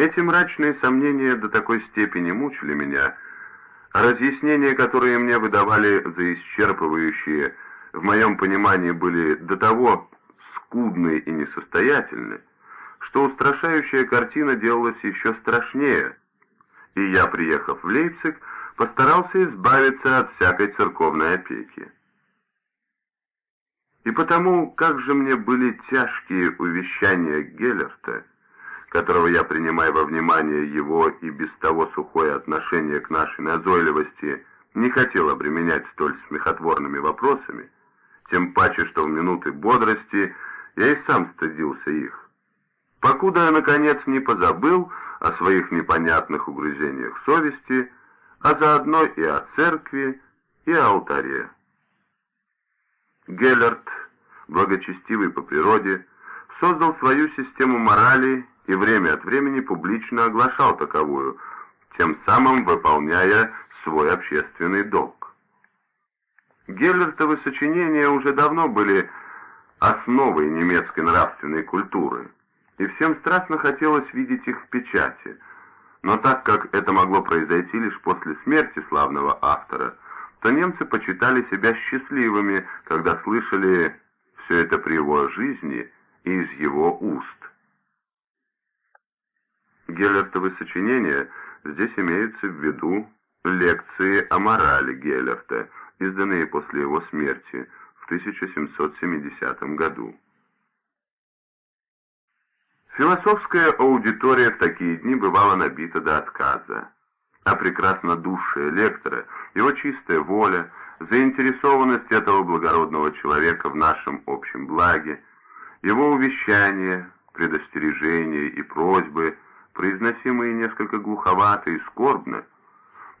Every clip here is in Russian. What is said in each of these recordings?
Эти мрачные сомнения до такой степени мучили меня, а разъяснения, которые мне выдавали за исчерпывающие, в моем понимании были до того скудны и несостоятельны, что устрашающая картина делалась еще страшнее, и я, приехав в Лейпциг, постарался избавиться от всякой церковной опеки. И потому, как же мне были тяжкие увещания Геллерта, которого я принимаю во внимание его и без того сухое отношение к нашей назойливости, не хотел обременять столь смехотворными вопросами, тем паче, что в минуты бодрости я и сам стыдился их. Покуда я, наконец, не позабыл о своих непонятных угрызениях совести, а заодно и о церкви, и о алтаре. Геллерт, благочестивый по природе, создал свою систему морали и время от времени публично оглашал таковую, тем самым выполняя свой общественный долг. Геллертовы сочинения уже давно были основой немецкой нравственной культуры, и всем страстно хотелось видеть их в печати, но так как это могло произойти лишь после смерти славного автора, то немцы почитали себя счастливыми, когда слышали все это при его жизни и из его уст. Геллертовы сочинения здесь имеются в виду лекции о морали Геллерта, изданные после его смерти в 1770 году. Философская аудитория в такие дни бывала набита до отказа, а прекраснодушие лектора, его чистая воля, заинтересованность этого благородного человека в нашем общем благе, его увещания, предостережения и просьбы, произносимые несколько глуховато и скорбно,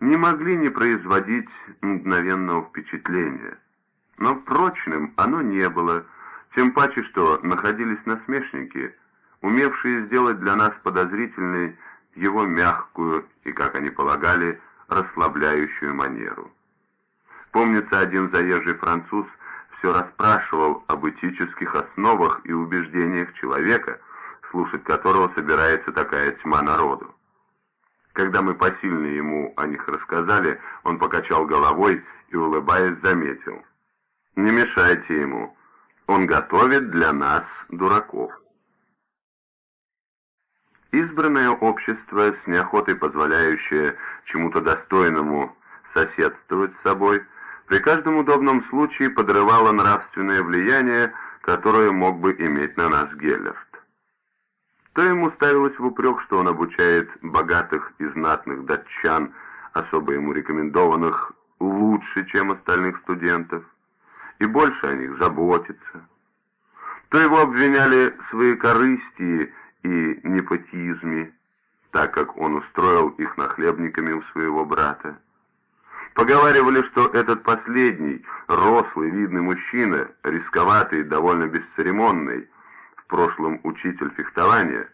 не могли не производить мгновенного впечатления. Но прочным оно не было, тем паче, что находились насмешники, умевшие сделать для нас подозрительной его мягкую и, как они полагали, расслабляющую манеру. Помнится, один заезжий француз все расспрашивал об этических основах и убеждениях человека, слушать которого собирается такая тьма народу. Когда мы посильно ему о них рассказали, он покачал головой и, улыбаясь, заметил. «Не мешайте ему, он готовит для нас дураков». Избранное общество, с неохотой позволяющее чему-то достойному соседствовать с собой, при каждом удобном случае подрывало нравственное влияние, которое мог бы иметь на нас Геллерт. То ему ставилось в упрек, что он обучает богатых и знатных датчан, особо ему рекомендованных, лучше, чем остальных студентов, и больше о них заботится. То его обвиняли в своей корысти и непотизме, так как он устроил их нахлебниками у своего брата. Поговаривали, что этот последний, рослый, видный мужчина, рисковатый и довольно бесцеремонный, прошлом учитель фехтования,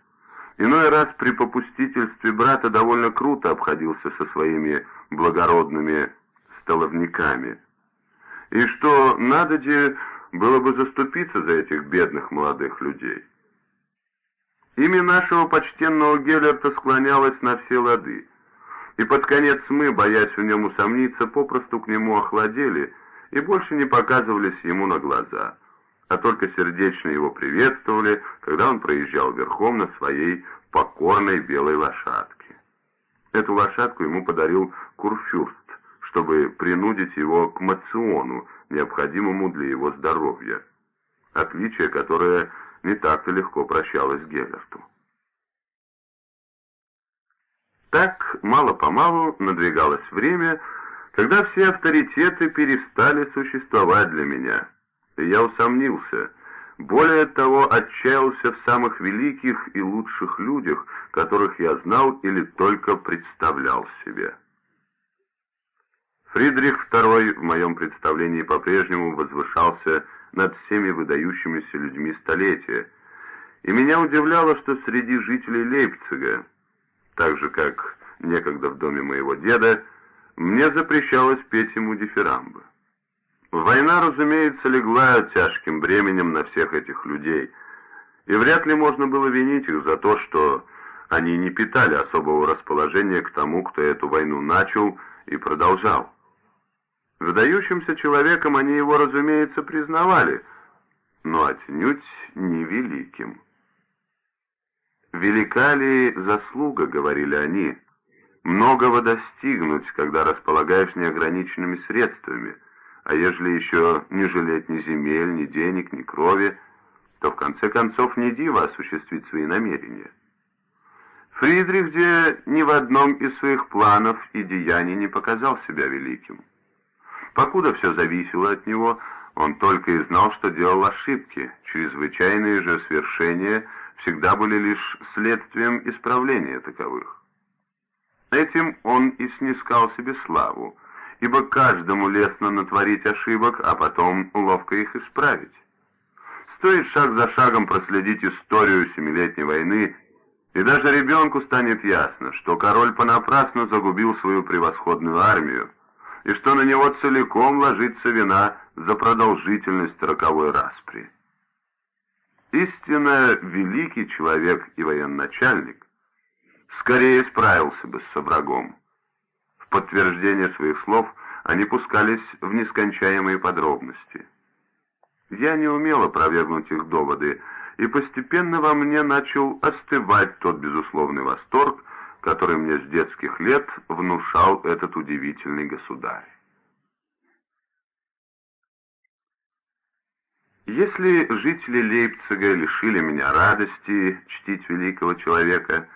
иной раз при попустительстве брата довольно круто обходился со своими благородными столовниками, и что надо де было бы заступиться за этих бедных молодых людей. Имя нашего почтенного Геллерта склонялось на все лады, и под конец мы, боясь в нем усомниться, попросту к нему охладели и больше не показывались ему на глаза, а только сердечно его приветствовали, когда он проезжал верхом на своей покорной белой лошадке. Эту лошадку ему подарил Курфюрст, чтобы принудить его к мациону, необходимому для его здоровья, отличие которое не так-то легко прощалась Геллерту. Так, мало-помалу надвигалось время, когда все авторитеты перестали существовать для меня, я усомнился, более того, отчаялся в самых великих и лучших людях, которых я знал или только представлял себе. Фридрих II в моем представлении по-прежнему возвышался над всеми выдающимися людьми столетия, и меня удивляло, что среди жителей Лейпцига, так же как некогда в доме моего деда, мне запрещалось петь ему дифирамбы. Война, разумеется, легла тяжким бременем на всех этих людей, и вряд ли можно было винить их за то, что Они не питали особого расположения к тому, кто эту войну начал и продолжал. Выдающимся человеком они его, разумеется, признавали, но отнюдь не великим. «Велика ли заслуга, — говорили они, — многого достигнуть, когда располагаешь неограниченными средствами, а ежели еще не жалеть ни земель, ни денег, ни крови, то в конце концов не диво осуществить свои намерения». Фридрих же ни в одном из своих планов и деяний не показал себя великим. Покуда все зависело от него, он только и знал, что делал ошибки, чрезвычайные же свершения всегда были лишь следствием исправления таковых. Этим он и снискал себе славу, ибо каждому лестно натворить ошибок, а потом ловко их исправить. Стоит шаг за шагом проследить историю Семилетней войны и даже ребенку станет ясно, что король понапрасну загубил свою превосходную армию, и что на него целиком ложится вина за продолжительность роковой распри. Истинно великий человек и военачальник скорее справился бы с врагом. Подтверждение своих слов они пускались в нескончаемые подробности. Я не умел опровергнуть их доводы, и постепенно во мне начал остывать тот безусловный восторг, который мне с детских лет внушал этот удивительный государь. Если жители Лейпцига лишили меня радости чтить великого человека,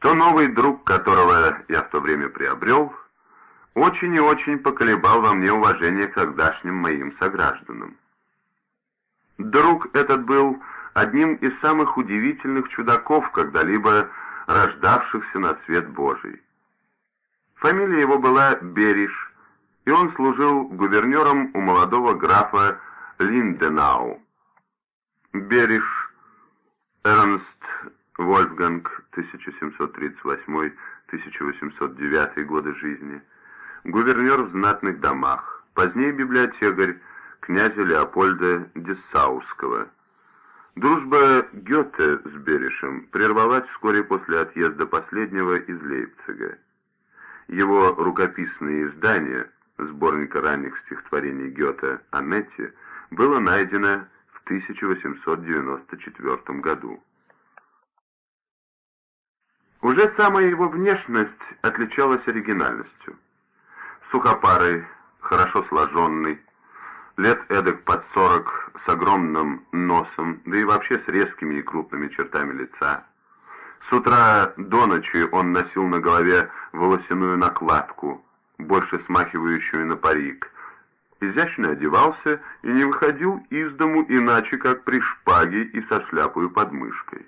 то новый друг, которого я в то время приобрел, очень и очень поколебал во мне уважение к тогдашним моим согражданам. Друг этот был одним из самых удивительных чудаков, когда-либо рождавшихся на свет Божий. Фамилия его была Бериш, и он служил гувернером у молодого графа Линденау. Бериш Эрнст Вольфганг, 1738-1809 годы жизни, гувернер в знатных домах, позднее библиотекарь, князя Леопольда Дessауского. Дружба Гёте с Беришем прервалась вскоре после отъезда последнего из Лейпцига. Его рукописные издания сборника ранних стихотворений Гёте «Анетти» было найдено в 1894 году. Уже самая его внешность отличалась оригинальностью. Сухопарый, хорошо сложенный, лет эдак под сорок, с огромным носом, да и вообще с резкими и крупными чертами лица. С утра до ночи он носил на голове волосяную накладку, больше смахивающую на парик. Изящно одевался и не выходил из дому иначе, как при шпаге и со шляпой под мышкой.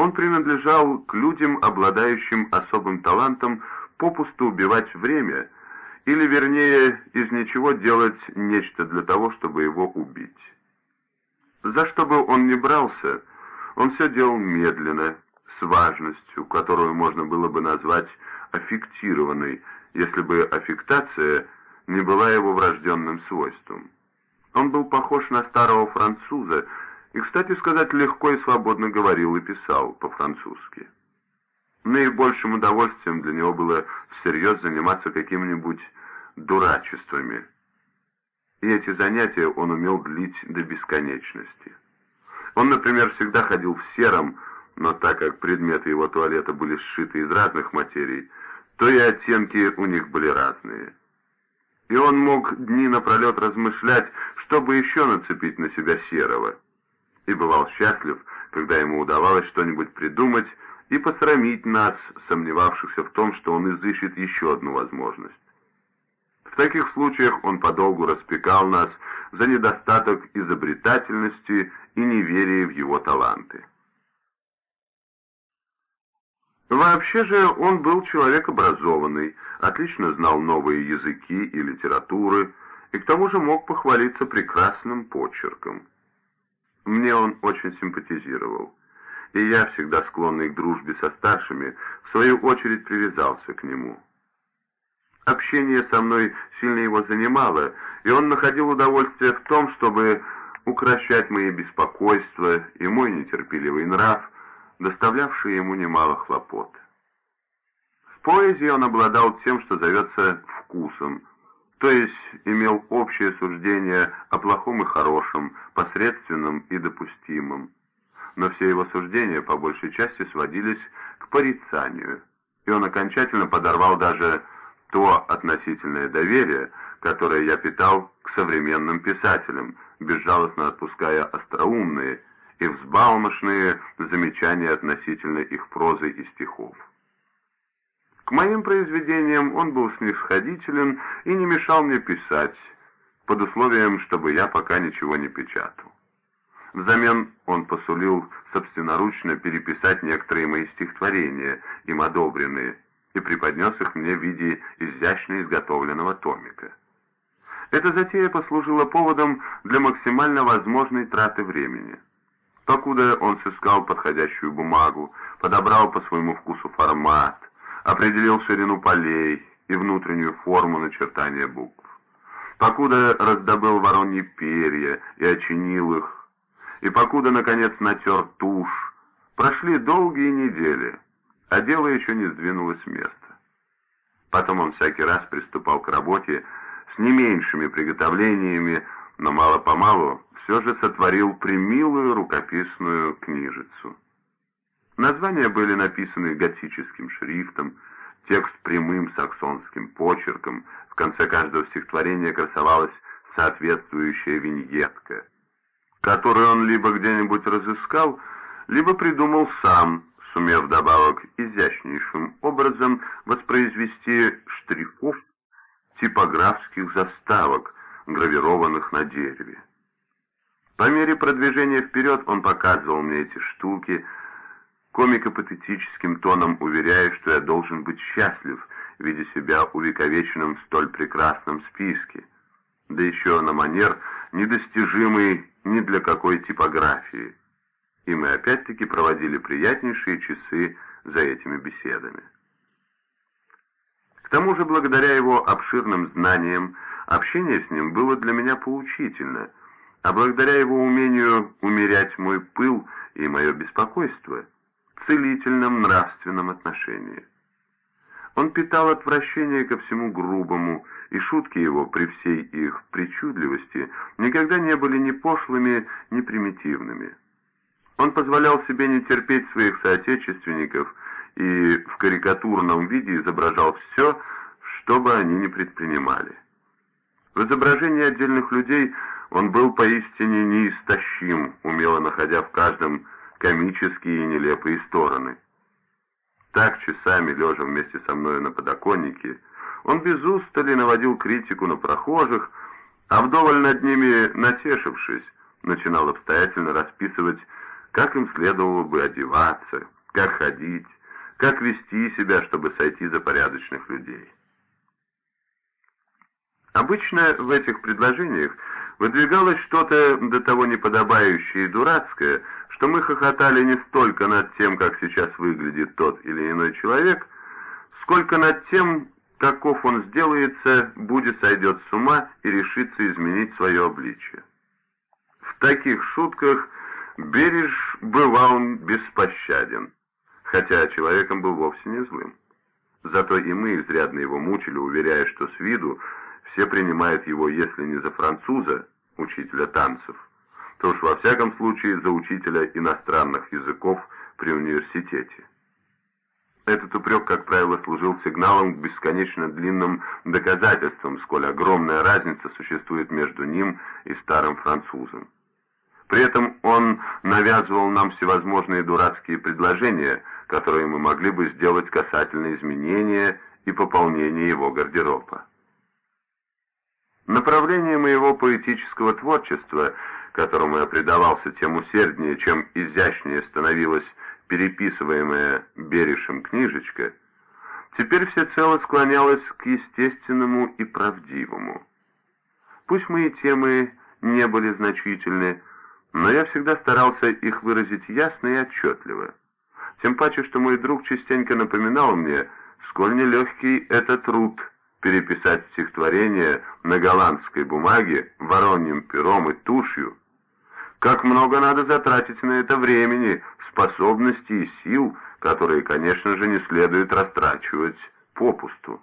Он принадлежал к людям, обладающим особым талантом попусту убивать время – или, вернее, из ничего делать нечто для того, чтобы его убить. За что бы он ни брался, он все делал медленно, с важностью, которую можно было бы назвать аффектированной, если бы аффектация не была его врожденным свойством. Он был похож на старого француза и, кстати сказать, легко и свободно говорил и писал по-французски. Наибольшим удовольствием для него было всерьез заниматься какими-нибудь дурачествами. И эти занятия он умел длить до бесконечности. Он, например, всегда ходил в сером, но так как предметы его туалета были сшиты из разных материй, то и оттенки у них были разные. И он мог дни напролет размышлять, чтобы еще нацепить на себя серого. И бывал счастлив, когда ему удавалось что-нибудь придумать, и посрамить нас, сомневавшихся в том, что он изыщет еще одну возможность. В таких случаях он подолгу распекал нас за недостаток изобретательности и неверие в его таланты. Вообще же он был человек образованный, отлично знал новые языки и литературы, и к тому же мог похвалиться прекрасным почерком. Мне он очень симпатизировал и я, всегда склонный к дружбе со старшими, в свою очередь привязался к нему. Общение со мной сильно его занимало, и он находил удовольствие в том, чтобы укращать мои беспокойства и мой нетерпеливый нрав, доставлявший ему немало хлопот. В поэзии он обладал тем, что зовется вкусом, то есть имел общее суждение о плохом и хорошем, посредственном и допустимом. Но все его суждения по большей части сводились к порицанию, и он окончательно подорвал даже то относительное доверие, которое я питал к современным писателям, безжалостно отпуская остроумные и взбалмошные замечания относительно их прозы и стихов. К моим произведениям он был снисходителен и не мешал мне писать, под условием, чтобы я пока ничего не печатал. Взамен он посулил собственноручно переписать некоторые мои стихотворения, им одобренные, и преподнес их мне в виде изящно изготовленного томика. Эта затея послужила поводом для максимально возможной траты времени. Покуда он сыскал подходящую бумагу, подобрал по своему вкусу формат, определил ширину полей и внутреннюю форму начертания букв. Покуда раздобыл вороньи перья и очинил их, и покуда, наконец, натер тушь, прошли долгие недели, а дело еще не сдвинулось с места. Потом он всякий раз приступал к работе с не меньшими приготовлениями, но мало-помалу все же сотворил примилую рукописную книжицу. Названия были написаны готическим шрифтом, текст прямым саксонским почерком, в конце каждого стихотворения красовалась соответствующая виньетка, которую он либо где-нибудь разыскал, либо придумал сам, сумев добавок изящнейшим образом воспроизвести штрихов типографских заставок, гравированных на дереве. По мере продвижения вперед он показывал мне эти штуки, комико-патетическим тоном уверяя, что я должен быть счастлив, видя себя увековеченным в столь прекрасном списке, да еще на манер, недостижимый ни для какой типографии. И мы опять-таки проводили приятнейшие часы за этими беседами. К тому же, благодаря его обширным знаниям, общение с ним было для меня поучительно, а благодаря его умению умерять мой пыл и мое беспокойство – целительном нравственном отношении. Он питал отвращение ко всему грубому, и шутки его при всей их причудливости никогда не были ни пошлыми, ни примитивными. Он позволял себе не терпеть своих соотечественников и в карикатурном виде изображал все, что бы они ни предпринимали. В изображении отдельных людей он был поистине неистощим, умело находя в каждом комические и нелепые стороны. Так, часами лежа вместе со мной на подоконнике, он без устали наводил критику на прохожих, а вдоволь над ними натешившись, начинал обстоятельно расписывать, как им следовало бы одеваться, как ходить, как вести себя, чтобы сойти за порядочных людей. Обычно в этих предложениях выдвигалось что-то до того неподобающее и дурацкое, что мы хохотали не столько над тем, как сейчас выглядит тот или иной человек, сколько над тем, каков он сделается, будет сойдет с ума и решится изменить свое обличие. В таких шутках Береж бывал беспощаден, хотя человеком был вовсе не злым. Зато и мы изрядно его мучили, уверяя, что с виду все принимают его, если не за француза, учителя танцев, то уж во всяком случае за учителя иностранных языков при университете. Этот упрек, как правило, служил сигналом к бесконечно длинным доказательствам, сколь огромная разница существует между ним и старым французом. При этом он навязывал нам всевозможные дурацкие предложения, которые мы могли бы сделать касательно изменения и пополнения его гардероба. Направление моего поэтического творчества – которому я предавался тем усерднее, чем изящнее становилась переписываемая Берешем книжечка, теперь всецело склонялась к естественному и правдивому. Пусть мои темы не были значительны, но я всегда старался их выразить ясно и отчетливо. Тем паче, что мой друг частенько напоминал мне, сколь нелегкий это труд переписать стихотворение на голландской бумаге, вороньим пером и тушью, как много надо затратить на это времени, способностей и сил, которые, конечно же, не следует растрачивать попусту.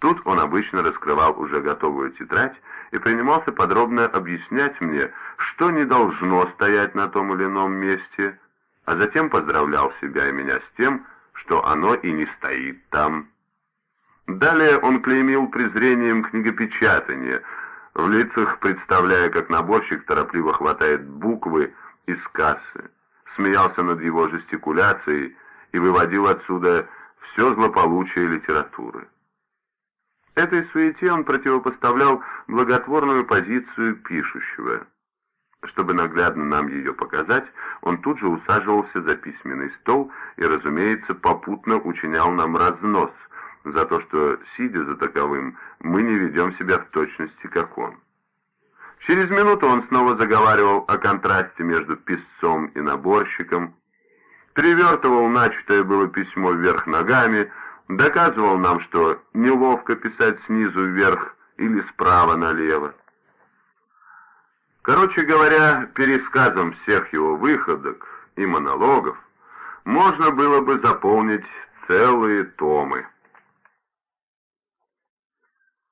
Тут он обычно раскрывал уже готовую тетрадь и принимался подробно объяснять мне, что не должно стоять на том или ином месте, а затем поздравлял себя и меня с тем, что оно и не стоит там. Далее он клеймил презрением книгопечатания, в лицах представляя, как наборщик торопливо хватает буквы из кассы, смеялся над его жестикуляцией и выводил отсюда все злополучие литературы. Этой суете он противопоставлял благотворную позицию пишущего. Чтобы наглядно нам ее показать, он тут же усаживался за письменный стол и, разумеется, попутно учинял нам разнос за то, что, сидя за таковым, мы не ведем себя в точности, как он. Через минуту он снова заговаривал о контрасте между писцом и наборщиком, перевертывал начатое было письмо вверх ногами, доказывал нам, что неловко писать снизу вверх или справа налево. Короче говоря, пересказом всех его выходок и монологов можно было бы заполнить целые томы.